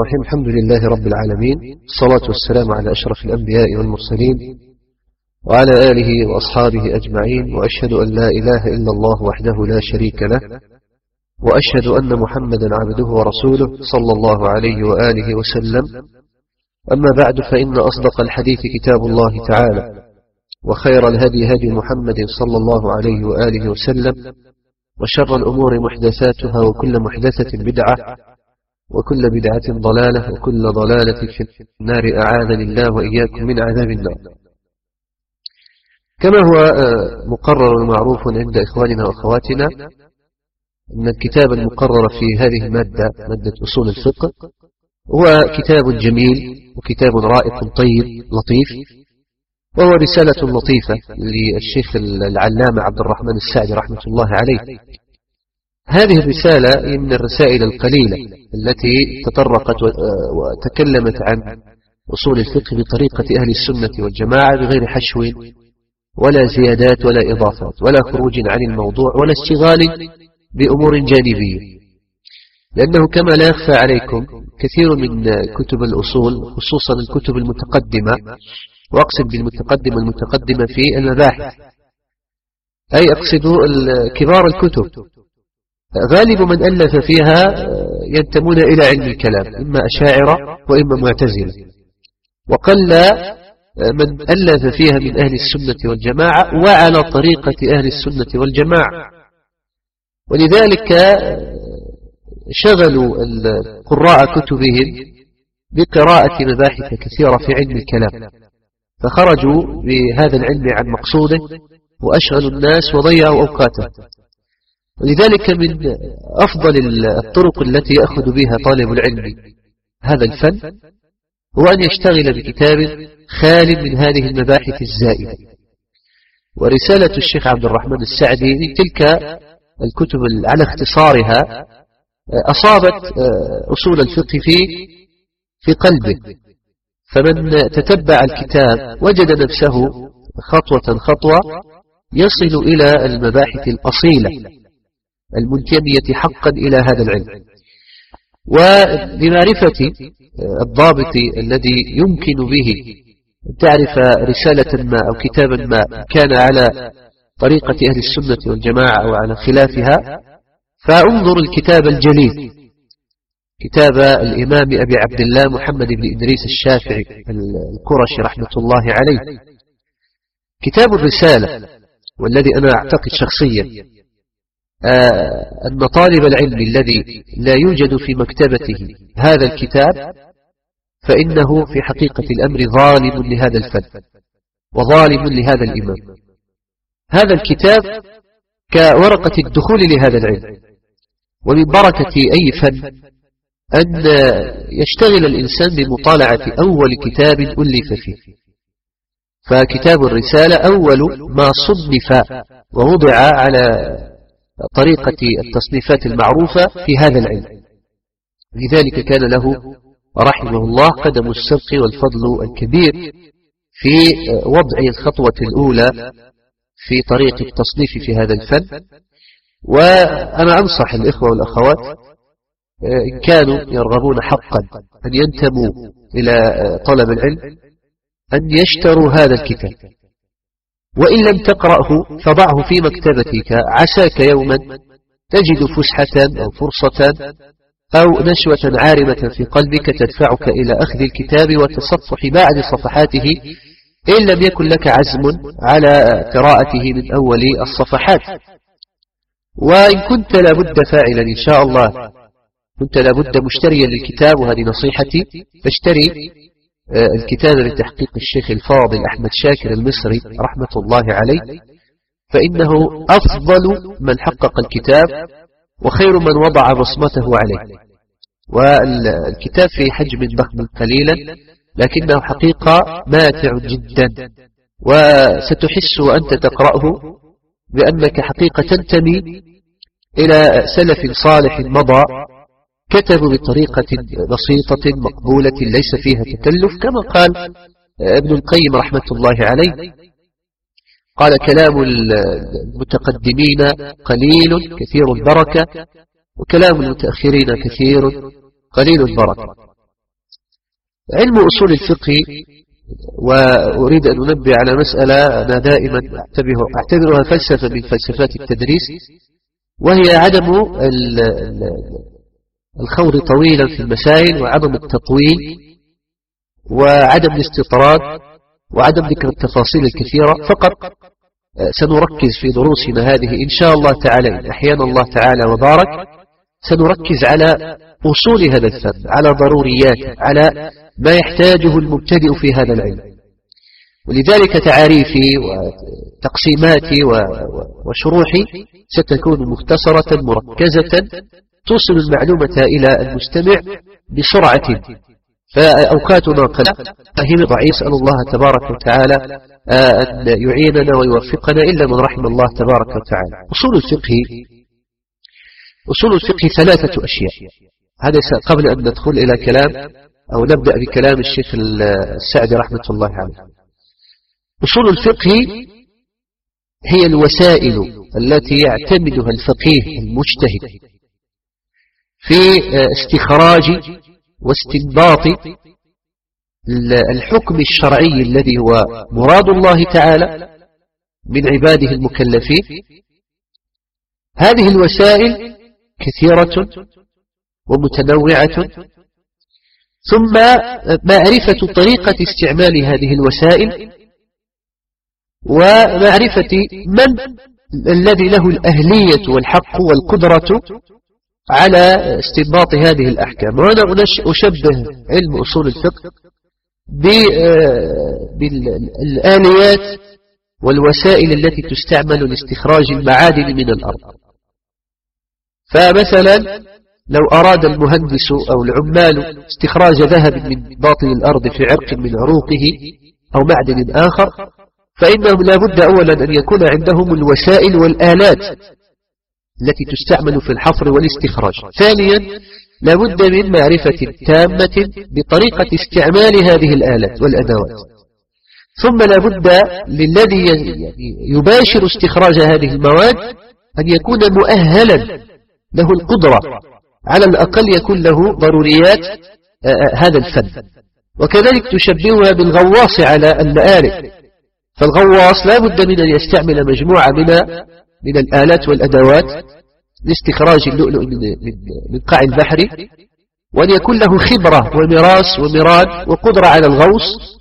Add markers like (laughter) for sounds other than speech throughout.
الرحيم الحمد لله رب العالمين الصلاة والسلام على أشرف الأنبياء والمرسلين وعلى آله وأصحابه أجمعين وأشهد أن لا إله إلا الله وحده لا شريك له وأشهد أن محمدا عبده ورسوله صلى الله عليه وآله وسلم. أما بعد فإن أصدق الحديث كتاب الله تعالى وخير الهدي هدي محمد صلى الله عليه وآله وسلم وشر الأمور محدثاتها وكل محدثة بدعة وكل بدعة ضلالة وكل ضلالة في النار. أعاذني الله وإياكم من عذاب النار. كما هو مقرر معروف عند إخواننا وأخواتنا أن الكتاب المقرر في هذه المادة مادة أصول الفقه هو كتاب جميل وكتاب رائق طيب لطيف وهو رسالة لطيفة للشيخ العلامة عبد الرحمن السعدي رحمة الله عليه. هذه الرسالة من الرسائل القليلة التي تطرقت وتكلمت عن أصول الفقه بطريقة أهل السنة والجماعة بغير حشو ولا زيادات ولا إضافات ولا خروج عن الموضوع ولا اشتغال بأمور جانبية. لأنه كما لا يخفى عليكم كثير من كتب الأصول خصوصا الكتب المتقدمة وأقصد بالمتقدمة المتقدمة في المباحث أي أقصد كبار الكتب. غالب من ألف فيها ينتمون إلى علم الكلام إما أشاعرة وإما معتزلة. وقل من ألف فيها من أهل السنة والجماعة وعلى طريقة أهل السنة والجماعة. ولذلك شغلوا قراء كتبهم بقراءة مباحث كثيرة في علم الكلام. فخرجوا بهذا العلم عن مقصوده وأشغلوا الناس وضيعوا أوقاته ولذلك من أفضل الطرق التي يأخذ بها طالب العلم هذا الفن هو أن يشتغل بكتاب خال من هذه المباحث الزائدة. ورسالة الشيخ عبد الرحمن السعدي من تلك الكتب على اختصارها أصابت أصول الفقه في في قلبه. فمن تتبع الكتاب وجد نفسه خطوة خطوة يصل إلى المباحث الأصيلة. المنتمية حقا إلى هذا العلم. ولمعرفة الضابط الذي يمكن به تعرف رسالة ما أو كتابا ما كان على طريقة أهل السنة والجماعة أو على خلافها فأنظر الكتاب الجليل كتاب الإمام أبي عبد الله محمد بن إدريس الشافعي القرشي رحمة الله عليه. كتاب الرسالة والذي أنا أعتقد شخصيا. أن طالب العلم الذي لا يوجد في مكتبته هذا الكتاب فإنه في حقيقة الأمر ظالم لهذا الفن وظالم لهذا الإمام. هذا الكتاب كورقة الدخول لهذا العلم ومن بركة أي فن أن يشتغل الإنسان بمطالعة أول كتاب ألف فيه. فكتاب الرسالة أول ما صنف ووضع على طريقة التصنيفات المعروفة في هذا العلم. لذلك كان له رحمه الله قدم السبق والفضل الكبير في وضع الخطوة الأولى في طريق التصنيف في هذا الفن. وأنا أنصح الإخوة والأخوات إن كانوا يرغبون حقا أن ينتموا إلى طلب العلم أن يشتروا هذا الكتاب. وإن لم تقرأه فضعه في مكتبتك عساك يوما تجد فسحة أو فرصة أو نشوة عارمة في قلبك تدفعك إلى أخذ الكتاب وتصفح بعد صفحاته إن لم يكن لك عزم على قراءته من أول الصفحات. وإن كنت لابد فاعلا إن شاء الله كنت لابد مشتريا للكتاب وهذه نصيحتي فاشتري الكتاب لتحقيق الشيخ الفاضل أحمد شاكر المصري رحمة الله عليه فإنه أفضل من حقق الكتاب وخير من وضع بصمته عليه. والكتاب في حجم ضخم قليلا لكنه حقيقة ماتع جدا وستحس وأنت تقرأه بأنك حقيقة تنتمي إلى سلف صالح مضى كتبوا بطريقة بسيطة مقبولة ليس فيها تكلف كما قال ابن القيم رحمة الله عليه. قال كلام المتقدمين قليل كثير البركة وكلام المتأخرين كثير قليل البركة. علم أصول الفقه وأريد أن أنبه على مسألة أنا دائما أعتبرها فلسفة من فلسفات التدريس وهي عدم الخوض طويلا في المسائل وعدم التطويل وعدم الاستطراد وعدم ذكر التفاصيل الكثيرة. فقط سنركز في دروسنا هذه إن شاء الله تعالى. أحيانا الله تعالى وبارك. سنركز على أصول هذا الفن على ضرورياته على ما يحتاجه المبتدئ في هذا العلم. ولذلك تعاريفي وتقسيماتي وشروحي ستكون مختصرة مركزة توصل المعلومة إلى المستمع بسرعة. فأوقاتنا قليلة فهم ضعيف أسأل الله تبارك وتعالى آه، أن يعيننا ويوفقنا إلا من رحم الله تبارك وتعالى. أصول الفقه أصول الفقه ثلاثة أشياء. هذا قبل أن ندخل إلى كلام أو نبدأ بكلام الشيخ السعدي رحمة الله عليه. أصول الفقه هي الوسائل التي يعتمدها الفقيه المجتهد. في استخراج واستنباط الحكم الشرعي الذي هو مراد الله تعالى من عباده المكلفين. هذه الوسائل كثيرة ومتنوعة. ثم معرفة طريقة استعمال هذه الوسائل ومعرفة من الذي له الأهلية والحق والقدرة على استنباط هذه الأحكام. وأنا أشبه علم أصول الفقه بالآليات والوسائل التي تستعمل لاستخراج المعادن من الأرض. فمثلا لو أراد المهندس أو العمال استخراج ذهب من باطن الأرض في عرق من عروقه أو معدن آخر فإنهم لا بد أولا أن يكون عندهم الوسائل والآلات التي تستعمل في الحفر والاستخراج. ثانيا لا بد من معرفة تامة بطريقة استعمال هذه الآلات والأدوات. ثم لا بد للذي يباشر استخراج هذه المواد أن يكون مؤهلا له القدرة. على الأقل يكون له ضروريات آه، آه، هذا الفن. وكذلك تشبهها بالغواص على المآرب. فالغواص لا بد من أن يستعمل مجموعة من من الآلات والأدوات لاستخراج اللؤلؤ من, قاع البحر وأن يكون له خبرة ومراس ومراد وقدرة على الغوص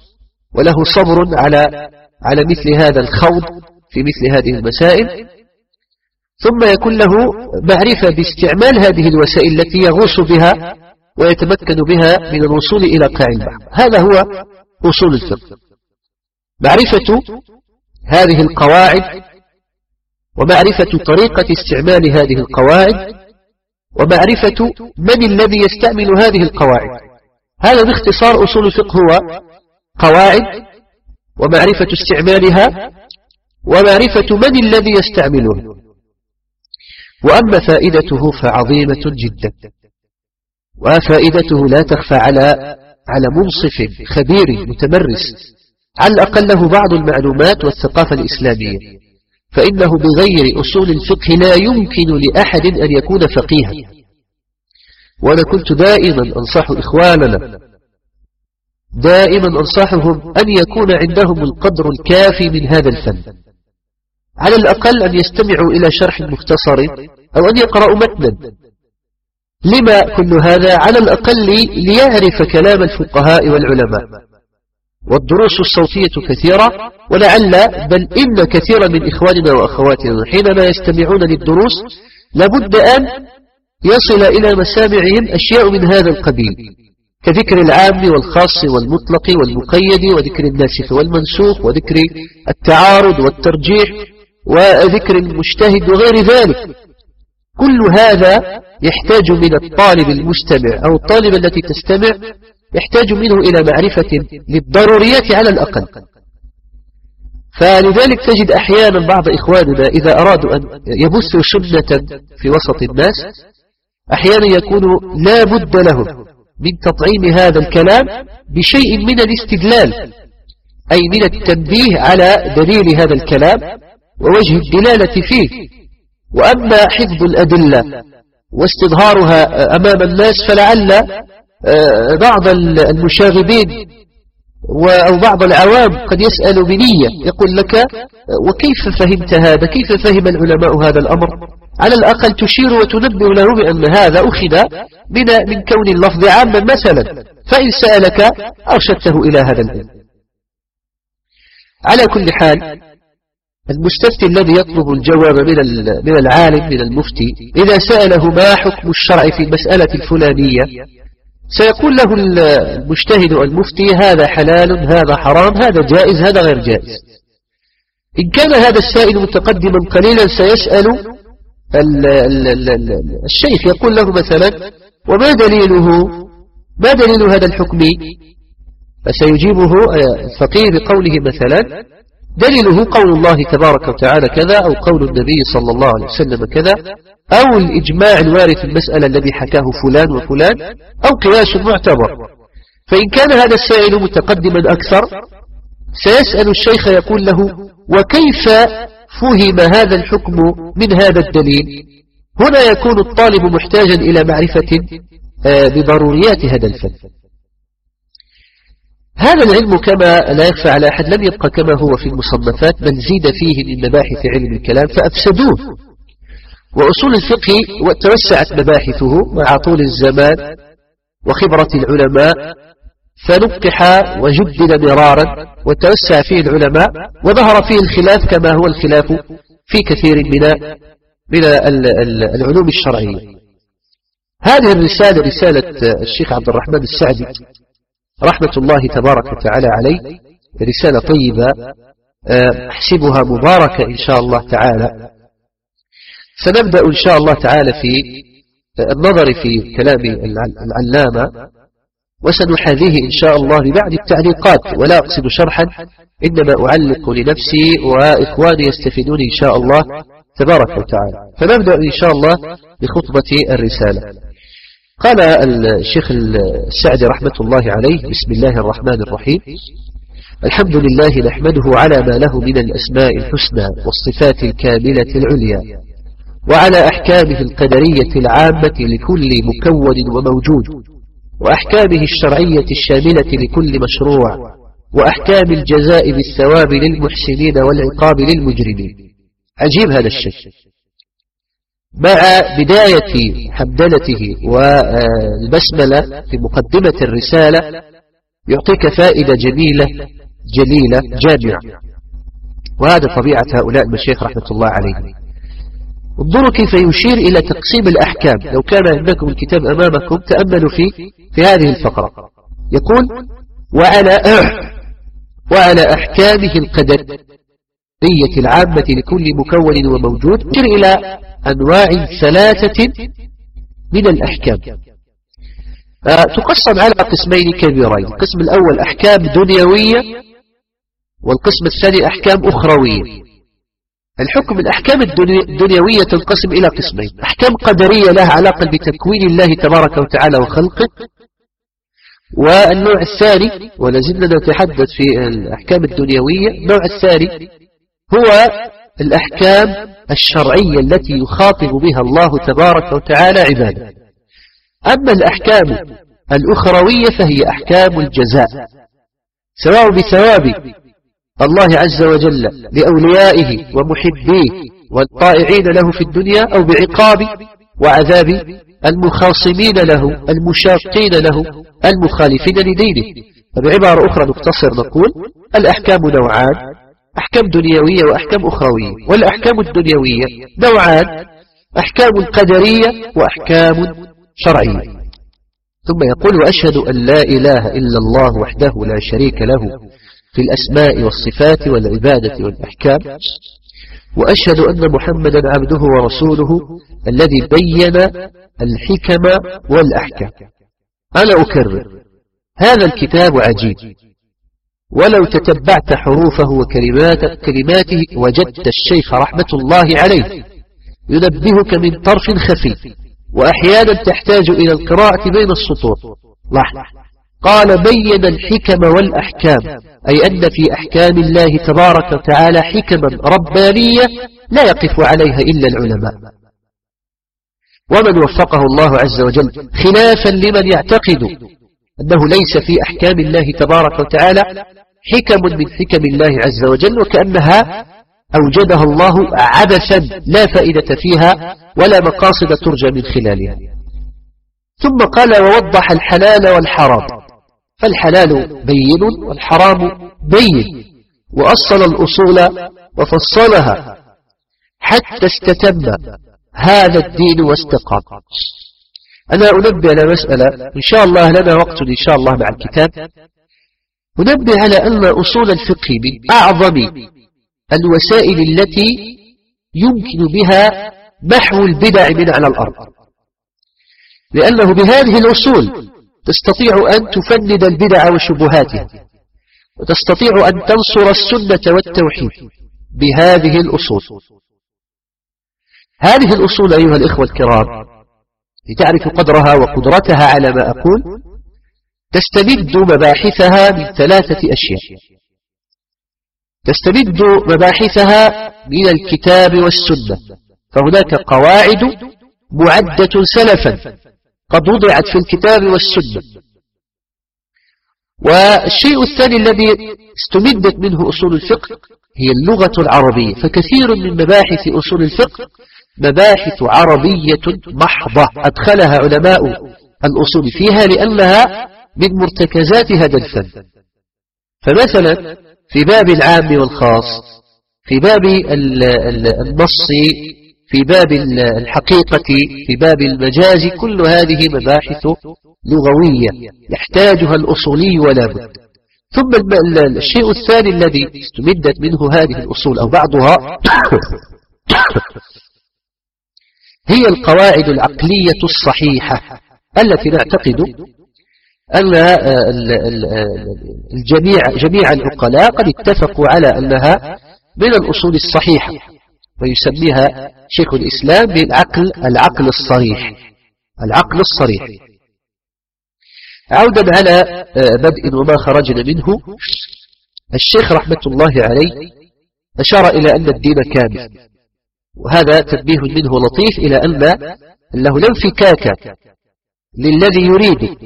وله صبر على على مثل هذا الخوض في مثل هذه المسائل. ثم يكون له معرفة باستعمال هذه الوسائل التي يغوص بها ويتمكن بها من الوصول إلى قاع البحر. هذا هو أصول الفقه. معرفة هذه القواعد ومعرفة طريقة استعمال هذه القواعد ومعرفة من الذي يستعمل هذه القواعد. هذا باختصار أصول الفقه هو قواعد ومعرفة استعمالها ومعرفة من الذي يستعملها وأما فائدته فعظيمة جدا. وفائدته لا تخفى على على منصف خبير متمرس على الأقل له بعض المعلومات والثقافة الإسلامية. فإنه بغير أصول الفقه لا يمكن لأحد أن يكون فقيها. وأنا كنت دائما أنصح إخواننا دائما أنصحهم أن يكون عندهم القدر الكافي من هذا الفن. على الأقل أن يستمعوا إلى شرح مختصر أو أن يقرأوا متنا. لما كل هذا؟ على الأقل ليعرف كلام الفقهاء والعلماء. والدروس الصوتية كثيرة ولعل بل إن كثيرا من إخواننا وأخواتنا حينما يستمعون للدروس لابد أن يصل إلى مسامعهم أشياء من هذا القبيل كذكر العام والخاص والمطلق والمقيد وذكر الناسخ والمنسوخ وذكر التعارض والترجيح وذكر المجتهد وغير ذلك. كل هذا يحتاج من الطالب المستمع أو الطالب التي تستمع يحتاج منه إلى معرفة للضروريات على الأقل. فلذلك تجد أحيانا بعض إخواننا إذا أرادوا أن يبثوا سنة في وسط الناس أحيانا يكون لا بد لهم من تطعيم هذا الكلام بشيء من الاستدلال أي من التنبيه على دليل هذا الكلام ووجه الدلالة فيه. وأما حفظ الأدلة واستظهارها أمام الناس فلعل بعض المشاغبين أو بعض العوام قد يسأل بنية يقول لك آه، وكيف فهمت هذا؟ كيف فهم العلماء هذا الأمر؟ على الأقل تشير وتنبه له بأن هذا أخذ من, من كون اللفظ عاما مثلا فإن سألك أرشدته إلى هذا العلم. على كل حال المستفتي الذي يطلب الجواب من من العالم من المفتي إذا سأله ما حكم الشرع في المسألة الفلانية سيقول له المجتهد المفتي هذا حلال هذا حرام هذا جائز هذا غير جائز. إن كان هذا السائل متقدما قليلا سيسأل الشيخ يقول له مثلا وما دليله؟ ما دليل هذا الحكم؟ فسيجيبه الفقيه بقوله مثلا دليله قول الله تبارك وتعالى كذا أو قول النبي صلى الله عليه وسلم كذا. أو الإجماع الوارد في المسألة الذي حكاه فلان وفلان أو قياس معتبر. فإن كان هذا السائل متقدما أكثر سيسأل الشيخ يقول له وكيف فهم هذا الحكم من هذا الدليل؟ هنا يكون الطالب محتاجا إلى معرفة آه، بضروريات هذا الفن. هذا العلم كما لا يخفى على أحد لم يبقى كما هو في المصنفات بل زيد فيه من مباحث علم الكلام فأفسدوه. وأصول الفقه توسعت مباحثه مع طول الزمان وخبرة العلماء فنقح وجدد مرارا وتوسع فيه العلماء وظهر فيه الخلاف كما هو الخلاف في كثير من من العلوم الشرعية. هذه الرسالة رسالة الشيخ عبد الرحمن السعدي رحمة الله تبارك وتعالى عليه رسالة طيبة آه، أحسبها مباركة إن شاء الله تعالى. سنبدأ إن شاء الله تعالى في النظر في كلام العلامة وسنحاذيه إن شاء الله ببعض التعليقات ولا أقصد شرحا إنما أعلق لنفسي وإخواني يستفيدون إن شاء الله تبارك وتعالى. فنبدأ إن شاء الله بخطبة الرسالة. قال الشيخ السعدي رحمة الله عليه بسم الله الرحمن الرحيم. الحمد لله نحمده على ما له من الأسماء الحسنى والصفات الكاملة العليا. وعلى أحكامه القدرية العامة لكل مكون وموجود وأحكامه الشرعية الشاملة لكل مشروع وأحكام الجزاء بالثواب للمحسنين والعقاب للمجرمين. عجيب هذا الشيء. مع بداية حمدلته والبسملة في مقدمة الرسالة يعطيك فائدة جميلة جليلة جامعة. وهذا طبيعة هؤلاء المشايخ رحمة الله عليهم. انظروا كيف يشير إلى تقسيم الأحكام. لو كان عندكم الكتاب أمامكم تأملوا فيه في هذه الفقرة. يقول وعلى وعلى أحكامه القدرية العامة لكل مكون وموجود يشير إلى أنواع ثلاثة من الأحكام. آه، تقسم على قسمين كبيرين. القسم الأول أحكام دنيوية والقسم الثاني أحكام أخروية. الحكم الأحكام الدنيوية تنقسم إلى قسمين. أحكام قدرية لها علاقة بتكوين الله تبارك وتعالى وخلقه والنوع الثاني ولازلنا نتحدث في الأحكام الدنيوية النوع الثاني هو الأحكام الشرعية التي يخاطب بها الله تبارك وتعالى عباده. أما الأحكام الأخروية فهي أحكام الجزاء سواء بثواب الله عز وجل لأوليائه ومحبيه والطائعين له في الدنيا أو بعقاب وعذاب المخاصمين له المشاقين له المخالفين لدينه. فبعبارة أخرى نقتصر نقول الأحكام نوعان أحكام دنيوية وأحكام أخروية والأحكام الدنيوية نوعان أحكام قدرية وأحكام شرعية. ثم يقول وأشهد أن لا إله إلا الله وحده لا شريك له في الأسماء والصفات والعبادة والأحكام وأشهد أن محمدا عبده ورسوله الذي بين الحكم والأحكام. أنا أكرر هذا الكتاب عجيب. ولو تتبعت حروفه وكلمات كلماته وجدت الشيخ رحمة الله عليه ينبهك من طرف خفي وأحيانا تحتاج إلى القراءة بين السطور. لاحظ. قال بين الحكم والأحكام أي أن في أحكام الله تبارك وتعالى حكما ربانية لا يقف عليها إلا العلماء. ومن وفقه الله عز وجل خلافا لمن يعتقد أنه ليس في أحكام الله تبارك وتعالى حكم من حكم الله عز وجل وكأنها أوجدها الله عبثا لا فائدة فيها ولا مقاصد ترجى من خلالها. ثم قال ووضح الحلال والحرام فالحلال بين والحرام بين. وأصل الأصول وفصلها حتى استتم هذا الدين واستقام. أنا أنبه على مسألة إن شاء الله لنا وقت إن شاء الله مع الكتاب. أنبه على أن أصول الفقه من أعظم الوسائل التي يمكن بها محو البدع من على الأرض. لأنه بهذه الأصول تستطيع أن تفند البدع وشبهاتها وتستطيع أن تنصر السنة والتوحيد بهذه الأصول. هذه الأصول أيها الإخوة الكرام لتعرف قدرها وقدرتها على ما أقول تستمد مباحثها من ثلاثة أشياء. تستمد مباحثها من الكتاب والسنة فهناك قواعد معدة سلفا. قد وضعت في الكتاب والسنة. والشيء الثاني الذي استمدت منه أصول الفقه هي اللغة العربية. فكثير من مباحث أصول الفقه مباحث عربية محضة. أدخلها علماء الأصول فيها لأنها من مرتكزات هذا الفن. فمثلا في باب العام والخاص في باب النص في باب الحقيقة في باب المجاز كل هذه مباحث لغوية يحتاجها الأصولي ولا بد. ثم الشيء الثاني الذي استمدت منه هذه الأصول أو بعضها (coughs) هي القواعد العقلية الصحيحة التي نعتقد أن الجميع جميع العقلاء قد اتفقوا على أنها من الأصول الصحيحة. ويسميها شيخ الإسلام بالعقل العقل الصريح. العقل الصريح. عودا على بدء وما خرجنا منه. الشيخ رحمة الله عليه أشار إلى أن الدين كامل. وهذا تنبيه منه لطيف إلى أن أنه لا انفكاك للذي يريد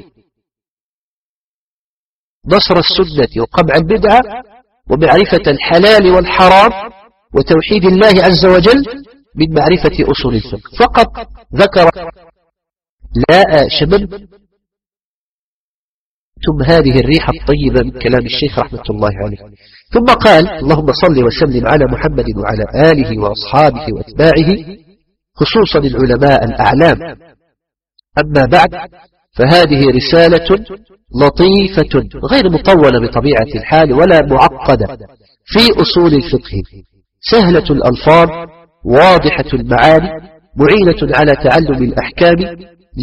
نصر السنة وقمع البدعة ومعرفة الحلال والحرام وتوحيد الله عز وجل من معرفة أصول الفقه. فقط ذكر لا شمم ثم هذه الريحة الطيبة من كلام الشيخ رحمة الله عليه. ثم قال اللهم صل وسلم على محمد وعلى آله وأصحابه وأتباعه خصوصا العلماء الأعلام. أما بعد فهذه رسالة لطيفة غير مطولة بطبيعة الحال ولا معقدة في أصول الفقه. سهلة الألفاظ واضحة المعاني معينة على تعلم الأحكام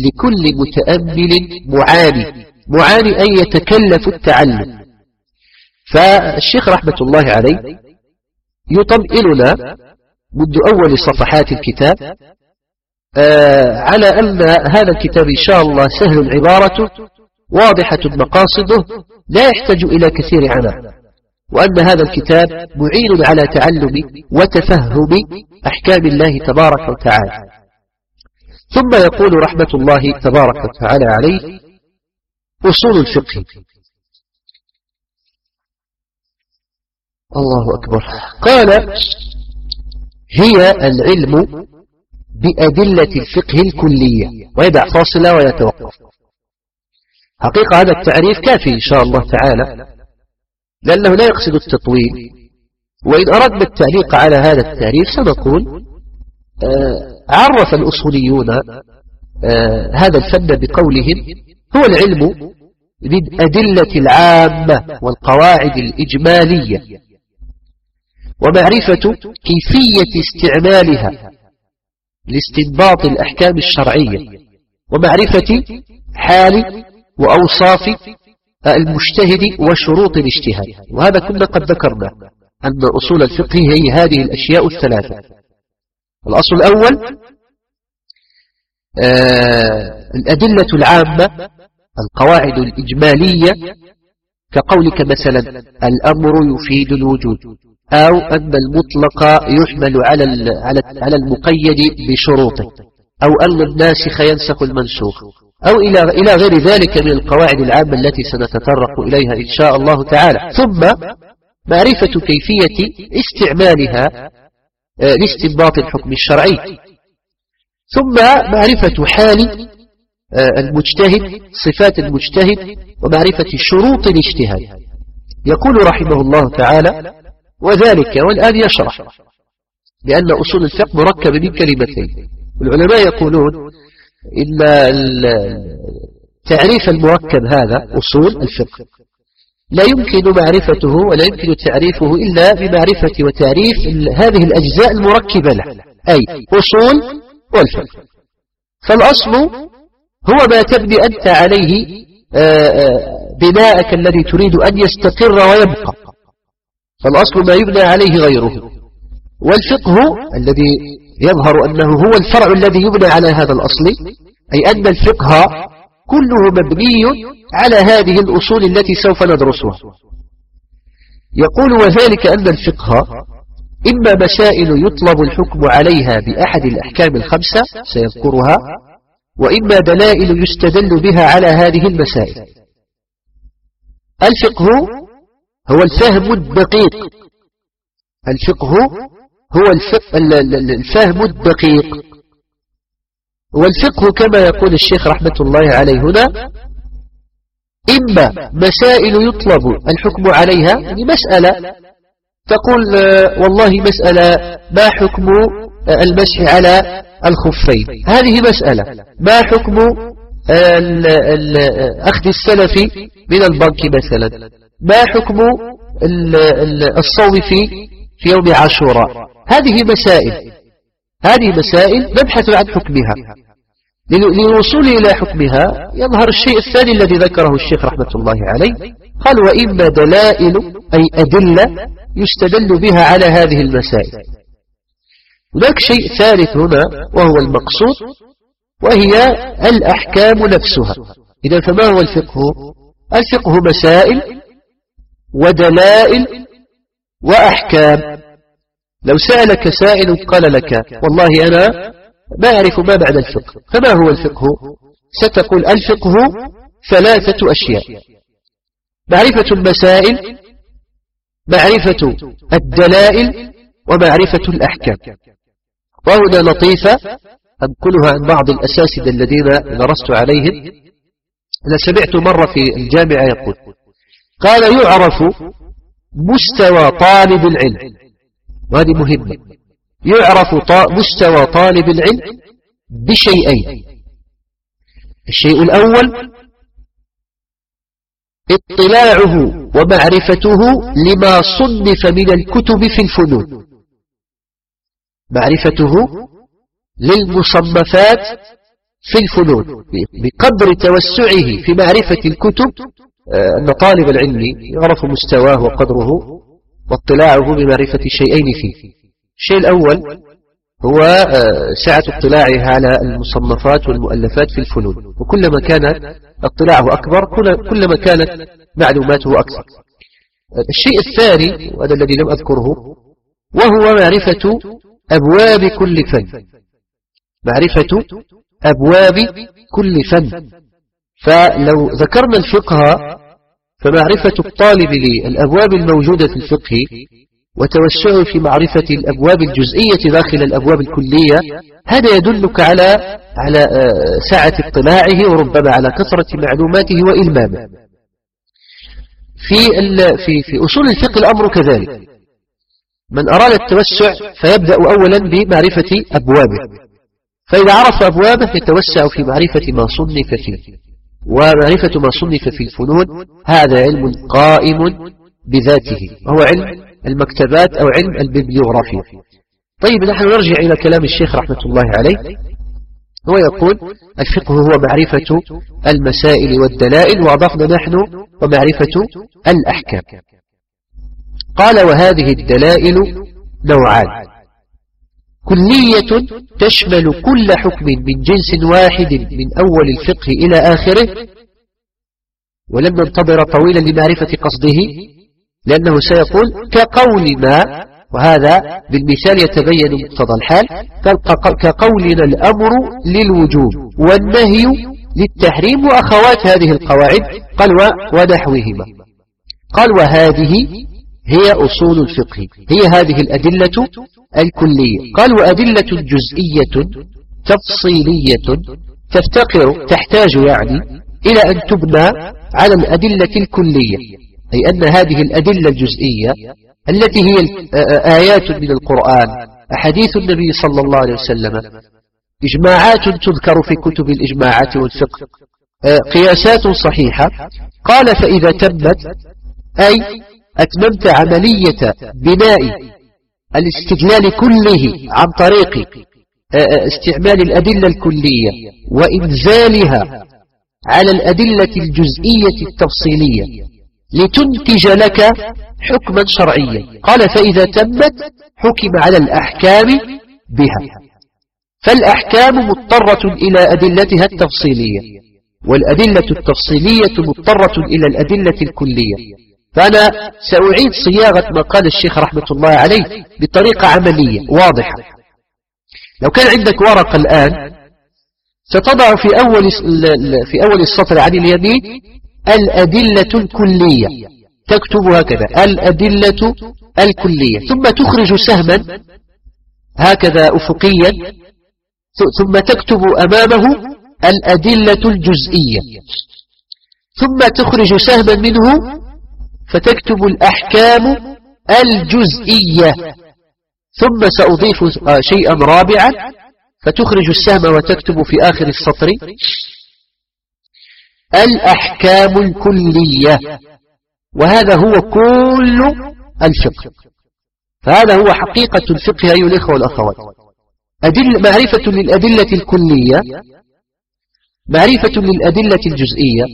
لكل متأمل معاني معاني أن يتكلف التعلم. فالشيخ رحمة الله عليه يطمئننا منذ أول صفحات الكتاب آه على أن هذا الكتاب إن شاء الله سهل العبارة واضحة مقاصده لا يحتاج إلى كثير عناء. وأن هذا الكتاب معين على تعلم وتفهم أحكام الله تبارك وتعالى. ثم يقول رحمة الله تبارك وتعالى عليه أصول الفقه. الله أكبر. قال هي العلم بأدلة الفقه الكلية. ويدع فاصلة ويتوقف. حقيقة هذا التعريف كافي إن شاء الله تعالى. لأنه لا يقصد التطويل. وإن أردنا التعليق على هذا التعريف سنقول آه عرف الأصوليون آه هذا الفن بقولهم هو العلم بالأدلة العامة والقواعد الإجمالية ومعرفة كيفية استعمالها لاستنباط الأحكام الشرعية ومعرفة حال وأوصاف المجتهد وشروط الاجتهاد. وهذا كنا قد ذكرنا أن أصول الفقه هي هذه الأشياء الثلاثة. الأصل الأول آه الأدلة العامة القواعد الإجمالية كقولك مثلا الأمر يفيد الوجود أو أن المطلق يحمل على على المقيد بشروطه أو أن الناسخ ينسخ المنسوخ. أو إلى إلى غير ذلك من القواعد العامة التي سنتطرق إليها إن شاء الله تعالى. ثم معرفة كيفية استعمالها آه، لاستنباط الحكم الشرعي. ثم معرفة حال آه، المجتهد صفات المجتهد ومعرفة شروط الاجتهاد. يقول رحمه الله تعالى وذلك والآن يشرح لأن أصول الفقه مركب من كلمتين. العلماء يقولون إن تعريف المركب هذا أصول الفقه. لا يمكن معرفته ولا يمكن تعريفه إلا بمعرفة وتعريف هذه الأجزاء المركبة له. أي أصول والفقه. فالأصل هو ما تبني أنت عليه آه، آه، بناءك الذي تريد أن يستقر ويبقى. فالأصل ما يبنى عليه غيره. والفقه الذي يظهر أنه هو الفرع الذي يبنى على هذا الأصل أي أن الفقه كله مبني على هذه الأصول التي سوف ندرسها. يقول وذلك أن الفقه إما مسائل يطلب الحكم عليها بأحد الأحكام الخمسة سيذكرها وإما دلائل يستدل بها على هذه المسائل. الفقه هو الفهم الدقيق. الفقه هو الفهم الدقيق. والفقه كما يقول الشيخ رحمة الله عليه هنا إما مسائل يطلب الحكم عليها يعني مسألة تقول والله مسألة ما حكم المسح على الخفين؟ هذه مسألة. ما حكم أخذ السلف من البنك مثلا؟ ما حكم الصوم في في يوم عاشوراء؟ هذه مسائل. هذه مسائل نبحث عن حكمها. للوصول إلى حكمها يظهر الشيء الثاني الذي ذكره الشيخ رحمة الله عليه. قال وإما دلائل أي أدلة يستدل بها على هذه المسائل. هناك شيء ثالث هنا وهو المقصود وهي الأحكام نفسها. إذا فما هو الفقه؟ الفقه مسائل ودلائل وأحكام. لو سألك سائل قال لك والله أنا ما أعرف ما معنى الفقه. فما هو الفقه؟ ستقول الفقه ثلاثة أشياء. معرفة المسائل معرفة الدلائل ومعرفة الأحكام. وهنا لطيفة أنقلها عن بعض الأساسد الذين درست عليهم. أنا سمعت مرة في الجامعة يقول قال يعرف مستوى طالب العلم. وهذه مهمة. يعرف مستوى طالب العلم بشيئين. الشيء الأول اطلاعه ومعرفته لما صنف من الكتب في الفنون. معرفته للمصنفات في الفنون بقدر توسعه في معرفة الكتب. آه، أن طالب العلم يعرف مستواه وقدره واطلاعه بمعرفة الشيئين فيه. الشيء الأول هو آه، سعة اطلاعه على المصنفات والمؤلفات في الفنون. وكلما كان اطلاعه أكبر كلما كانت معلوماته أكثر. الشيء الثاني وهذا الذي لم أذكره وهو معرفة أبواب كل فن. معرفة أبواب كل فن. فلو ذكرنا الفقه فمعرفة الطالب للأبواب الموجودة في الفقه وتوسعه في معرفة الأبواب الجزئية داخل الأبواب الكلية هذا يدلك على على آه، سعة اطلاعه وربما على كثرة معلوماته وإلمامه. في في في أصول الفقه الأمر كذلك. من أراد التوسع فيبدأ أولا بمعرفة أبوابه. فإذا عرف أبوابه يتوسع في معرفة ما صنف فيه. ومعرفة ما صنف في الفنون هذا علم قائم بذاته وهو علم المكتبات أو علم الببليوغرافيا طيب نحن نرجع إلى كلام الشيخ رحمة الله عليه. هو يقول الفقه هو معرفة المسائل والدلائل وأضفنا نحن ومعرفة الأحكام. قال وهذه الدلائل نوعان. كلية تشمل كل حكم من جنس واحد من أول الفقه إلى آخره ولم ننتظر طويلا لمعرفة قصده لأنه سيقول كقول ما وهذا بالمثال يتبين مقتضى الحال كقولنا الأمر للوجوب والنهي للتحريم وأخوات هذه القواعد قال ونحوهما. قال وهذه هي أصول الفقه. هي هذه الأدلة الكلية. قال وأدلة جزئية تفصيلية تفتقر تحتاج يعني إلى أن تبنى على الأدلة الكلية. أي أن هذه الأدلة الجزئية التي هي آيات من القرآن أحاديث النبي صلى الله عليه وسلم إجماعات تذكر في كتب الإجماعات والفقه قياسات صحيحة. قال فإذا تمت أي أتممت عملية بناء الاستدلال كله عن طريق استعمال الأدلة الكلية وإنزالها على الأدلة الجزئية التفصيلية لتنتج لك حكما شرعيا. قال فإذا تمت حكم على الأحكام بها. فالأحكام مضطرة إلى أدلتها التفصيلية والأدلة التفصيلية مضطرة إلى الأدلة الكلية. فأنا سأعيد صياغة ما قال الشيخ رحمة الله عليه بطريقة عملية واضحة. لو كان عندك ورقة الآن ستضع في أول, في أول السطر عن اليمين الأدلة الكلية. تكتب هكذا الأدلة الكلية. ثم تخرج سهما هكذا أفقيا ثم تكتب أمامه الأدلة الجزئية. ثم تخرج سهما منه فتكتب الأحكام الجزئية. ثم سأضيف شيئا رابعا. فتخرج السهم وتكتب في آخر السطر. الأحكام الكلية. وهذا هو كل الفقه. فهذا هو حقيقة الفقه أيها الإخوة والأخوات. أدل معرفة للأدلة الكلية. معرفة للأدلة الجزئية.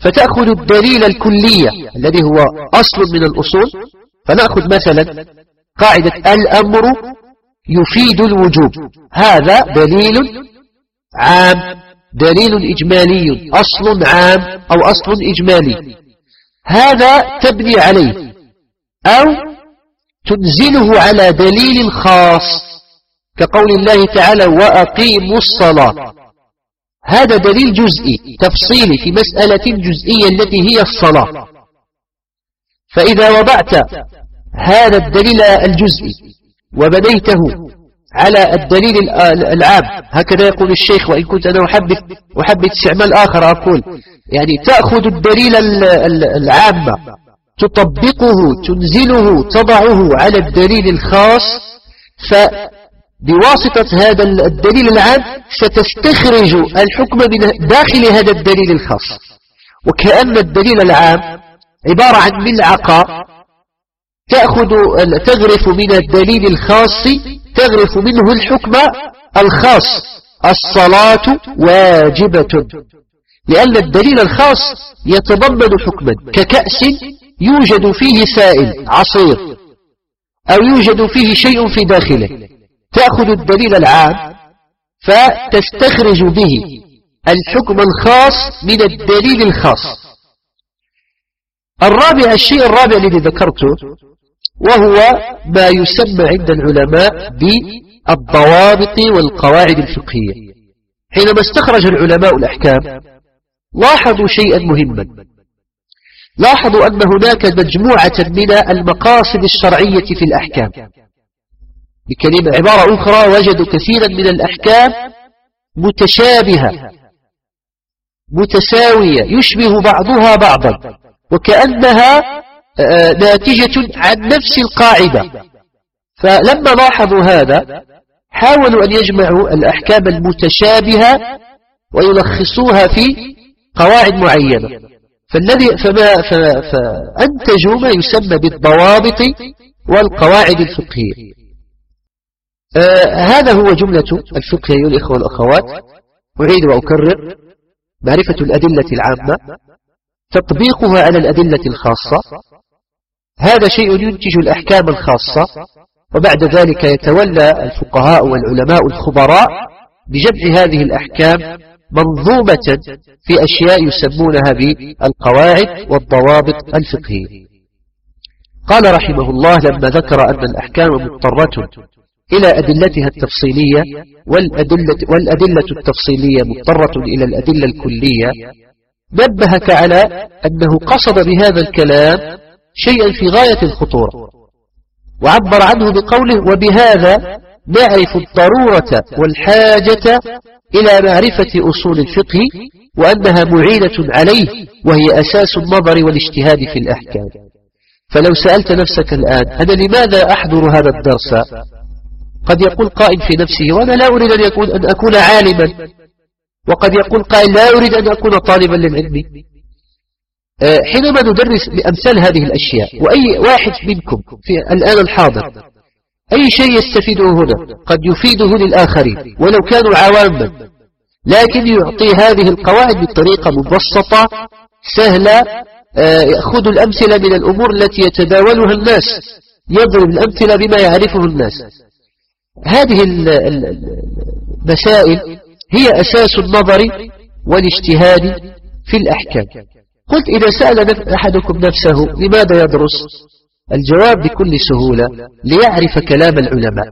فتأخذ الدليل الكلية الذي هو أصل من الأصول. فنأخذ مثلا قاعدة الأمر يفيد الوجوب. هذا دليل عام دليل إجمالي أصل عام أو أصل إجمالي. هذا تبني عليه أو تنزله على دليل خاص كقول الله تعالى وأقيموا الصلاة. هذا دليل جزئي تفصيلي في مسألة جزئية التي هي الصلاة. فإذا وضعت هذا الدليل الجزئي وبنيته على الدليل العام هكذا يقول الشيخ وإن كنت أنا أحب, أحب استعمال آخر أقول يعني تأخذ الدليل العام تطبقه تنزله تضعه على الدليل الخاص فبواسطة هذا الدليل العام ستستخرج الحكم من داخل هذا الدليل الخاص. وكأن الدليل العام عبارة عن ملعقة تأخذ تغرف من الدليل الخاص تغرف منه الحكم الخاص. الصلاة واجبة. لأن الدليل الخاص يتضمن حكما ككأس يوجد فيه سائل عصير أو يوجد فيه شيء في داخله. تأخذ الدليل العام فتستخرج به الحكم الخاص من الدليل الخاص. الرابع الشيء الرابع الذي ذكرته وهو ما يسمى عند العلماء بالضوابط والقواعد الفقهية. حينما استخرج العلماء الأحكام لاحظوا شيئا مهما. لاحظوا أن هناك مجموعة من المقاصد الشرعية في الأحكام. بكلمة عبارة أخرى وجدوا كثيرا من الأحكام متشابهة متساوية يشبه بعضها بعضا وكأنها آه، ناتجة عن نفس القاعدة. فلما لاحظوا هذا حاولوا أن يجمعوا الأحكام المتشابهة ويلخصوها في قواعد معينة. فالذي فما فأنتجوا ما يسمى بالضوابط والقواعد الفقهية. آه هذا هو جملة الفقه أيها الإخوة والأخوات. أعيد وأكرر. معرفة الأدلة العامة. تطبيقها على الأدلة الخاصة. هذا شيء ينتج الأحكام الخاصة. وبعد ذلك يتولى الفقهاء والعلماء الخبراء بجمع هذه الأحكام منظومة في أشياء يسمونها بالقواعد والضوابط الفقهية. قال رحمه الله لما ذكر أن الأحكام مضطرة إلى أدلتها التفصيلية والأدلة, والأدلة التفصيلية مضطرة إلى الأدلة الكلية. نبهك على أنه قصد بهذا الكلام شيئا في غاية الخطورة وعبر عنه بقوله وبهذا نعرف الضرورة والحاجة إلى معرفة أصول الفقه وأنها معينة عليه وهي أساس النظر والاجتهاد في الأحكام. فلو سألت نفسك الآن أنا لماذا أحضر هذا الدرس؟ قد يقول قائل في نفسه وأنا لا أريد أن, يكون أن أكون عالما. وقد يقول قائل لا أريد أن أكون طالبا للعلم. آه، حينما ندرس بأمثال هذه الأشياء وأي واحد منكم في الآن الحاضر أي شيء يستفيده هنا قد يفيده للآخرين ولو كانوا عواما لكن يعطي هذه القواعد بطريقة مبسطة سهلة آه، يأخذ الأمثلة من الأمور التي يتداولها الناس يضرب الأمثلة بما يعرفه الناس. هذه المسائل هي أساس النظر والاجتهاد في الأحكام. قلت إذا سأل أحدكم نفسه لماذا يدرس؟ الجواب بكل سهولة ليعرف كلام العلماء.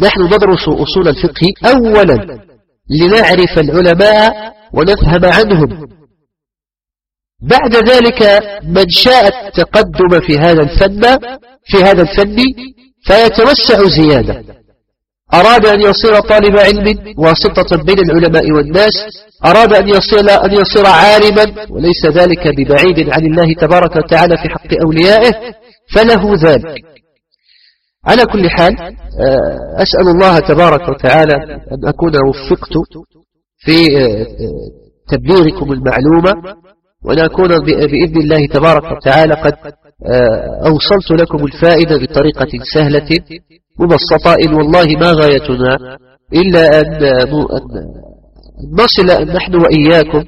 نحن ندرس أصول الفقه أولا لنعرف العلماء ونفهم عنهم. بعد ذلك من شاء التقدم في هذا الفن في هذا الفن فيتوسع زيادة. أراد أن يصير طالب علم واسطة بين العلماء والناس. أراد أن يصير, أن يصير عالما وليس ذلك ببعيد عن الله تبارك وتعالى في حق أوليائه فله ذلك. على كل حال آه، أسأل الله تبارك وتعالى أن أكون وفقت في آه، تبليغكم المعلومة وأن أكون بإذن الله تبارك وتعالى قد آه، أوصلت لكم الفائدة بطريقة سهلة مبسطة إن والله ما غايتنا إلا أن نصل نحن وإياكم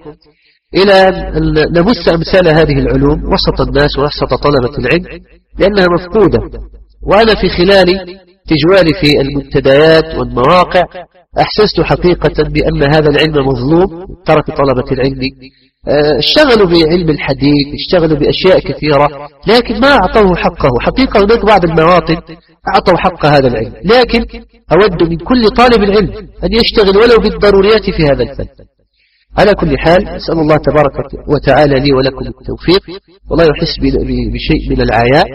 إلى أن نبث أمثال هذه العلوم وسط الناس ووسط طلبة العلم لأنها مفقودة. وأنا في خلال تجوالي في المنتديات والمواقع أحسست حقيقة بأن هذا العلم مظلوم ترك طلبة العلم آه، اشتغلوا بعلم الحديث اشتغلوا بأشياء كثيرة لكن ما أعطوه حقه. حقيقة هناك بعض المواطن أعطوا حق هذا العلم لكن أود من كل طالب العلم أن يشتغل ولو بالضروريات في هذا الفن. على كل حال أسأل الله تبارك وتعالى لي ولكم التوفيق والله يحس بشيء من العياء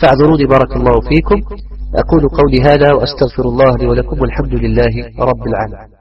فاعذروني بارك الله فيكم. أقول قولي هذا وأستغفر الله لي ولكم والحمد لله رب العالمين.